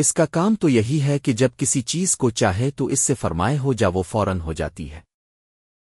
اس کا کام تو یہی ہے کہ جب کسی چیز کو چاہے تو اس سے فرمائے ہو جا وہ فوراً ہو جاتی ہے۔